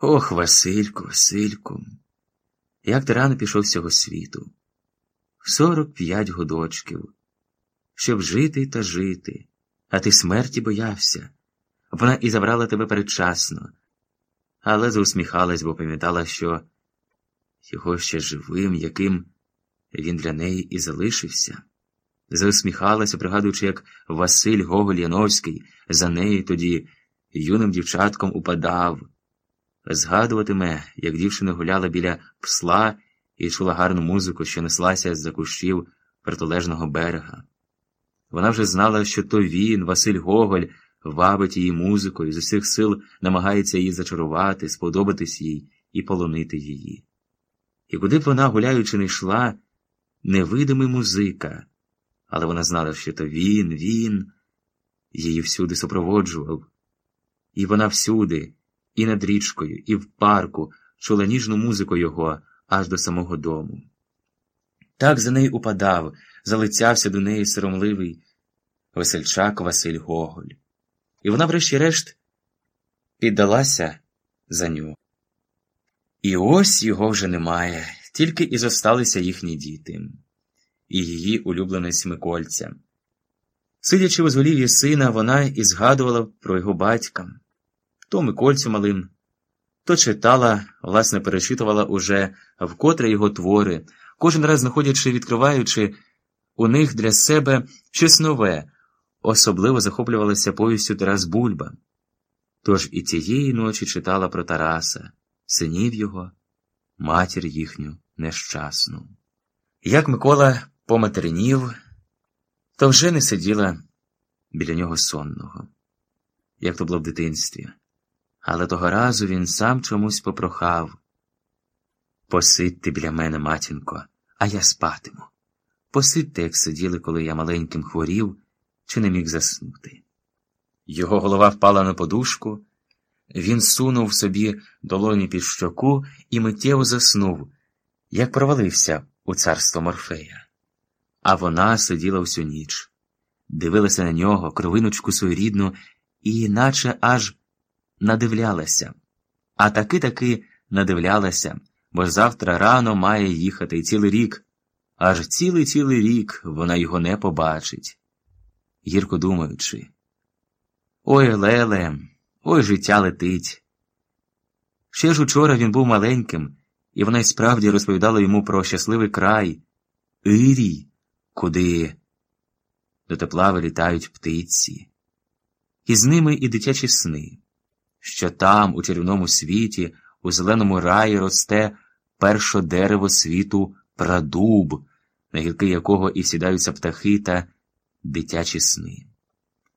Ох, Васильку, Васильку, як ти рано пішов з цього світу. Сорок п'ять годочків, щоб жити та жити, а ти смерті боявся. Вона і забрала тебе передчасно, але заусміхалась, бо пам'ятала, що його ще живим, яким він для неї і залишився. Заусміхалася, пригадуючи, як Василь Гоголь Яновський за нею тоді юним дівчатком упадав. Згадуватиме, як дівчина гуляла біля псла і чула гарну музику, що неслася з за кущів протилежного берега. Вона вже знала, що то він, Василь Гоголь, вабить її музикою, з усіх сил намагається її зачарувати, сподобатись їй і полонити її. І куди б вона, гуляючи, не йшла, невидимий музика, але вона знала, що то він, він її всюди супроводжував, і вона всюди, і над річкою, і в парку чула ніжну музику його аж до самого дому. Так за нею упадав, залицявся до неї соромливий весельчак Василь Гоголь. І вона, врешті-решт, піддалася за нього. І ось його вже немає, тільки і зосталися їхні діти, і її улюбленець Микольця. Сидячи у зволів'ї сина, вона і згадувала про його батька то Микольцю малим, то читала, власне, перечитувала уже вкотре його твори, кожен раз знаходячи, відкриваючи у них для себе щось нове, особливо захоплювалася повістю Тарас Бульба. Тож і тієї ночі читала про Тараса, синів його, матір їхню нещасну. Як Микола поматернів, то вже не сиділа біля нього сонного, як то було в дитинстві, але того разу він сам чомусь попрохав Посидьте біля мене, матінко, а я спатиму. Посидьте, як сиділи, коли я маленьким хворів, чи не міг заснути. Його голова впала на подушку, він сунув собі долоні під щоку і миттєво заснув, як провалився у царство Морфея. А вона сиділа всю ніч, дивилася на нього, кровиночку свою рідну, і наче аж надивлялася, а таки таки надивлялася, бо завтра рано має їхати цілий рік, аж цілий цілий рік вона його не побачить. Гірко думаючи. Ой, Леле, ой, життя летить. Ще ж учора він був маленьким, і вона й справді розповідала йому про щасливий край, Ірій, куди до тепла вилітають птиці, і з ними і дитячі сни, що там, у чарівному світі, у зеленому раї росте перше дерево світу прадуб, на гілки якого і сідаються птахи та дитячі сни,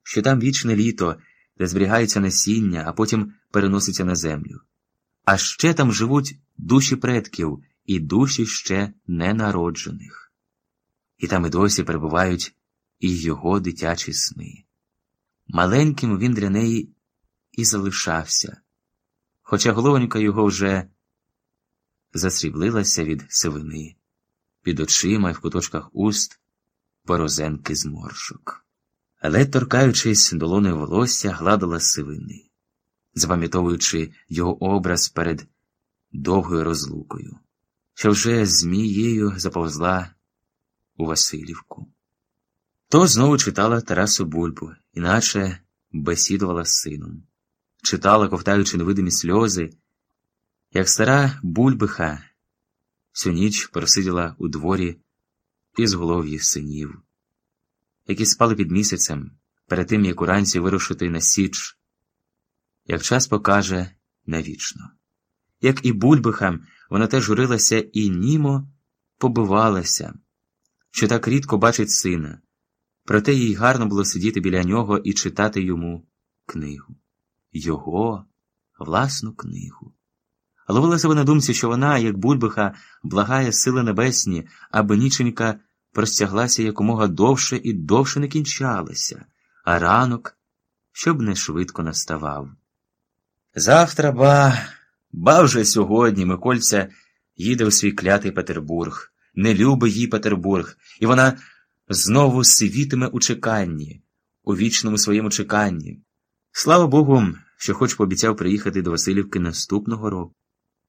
що там вічне літо, де зберігається насіння, а потім переноситься на землю. А ще там живуть душі предків і душі ще ненароджених. І там і досі перебувають і його дитячі сни. Маленьким він для неї і залишався, хоча головонька його вже засріблилася від сивини, під очима і в куточках уст борозенки зморшок. Але, торкаючись долоною волосся, гладила сивини, запам'ятовуючи його образ перед довгою розлукою, що вже змією заповзла у Васильівку. То знову читала Тарасу Бульбу, іначе бесідувала з сином, читала, ковтаючи невидимі сльози, як стара бульбиха всю ніч просиділа у дворі із голов'ї синів, які спали під місяцем перед тим, як уранці вирушити на Січ, як час покаже навічно. Як і бульбиха, вона теж журилася і німо побивалася, що так рідко бачить сина, проте їй гарно було сидіти біля нього і читати йому книгу, його власну книгу. Ловилася вона думці, що вона, як бульбиха, благає сили небесні, аби ніченька простяглася якомога довше і довше не кінчалася, а ранок, щоб не швидко наставав. Завтра, ба, ба вже сьогодні Микольця їде у свій клятий Петербург, не любить їй Петербург, і вона знову сивітиме у чеканні, у вічному своєму чеканні. Слава Богу, що хоч пообіцяв приїхати до Васильівки наступного року.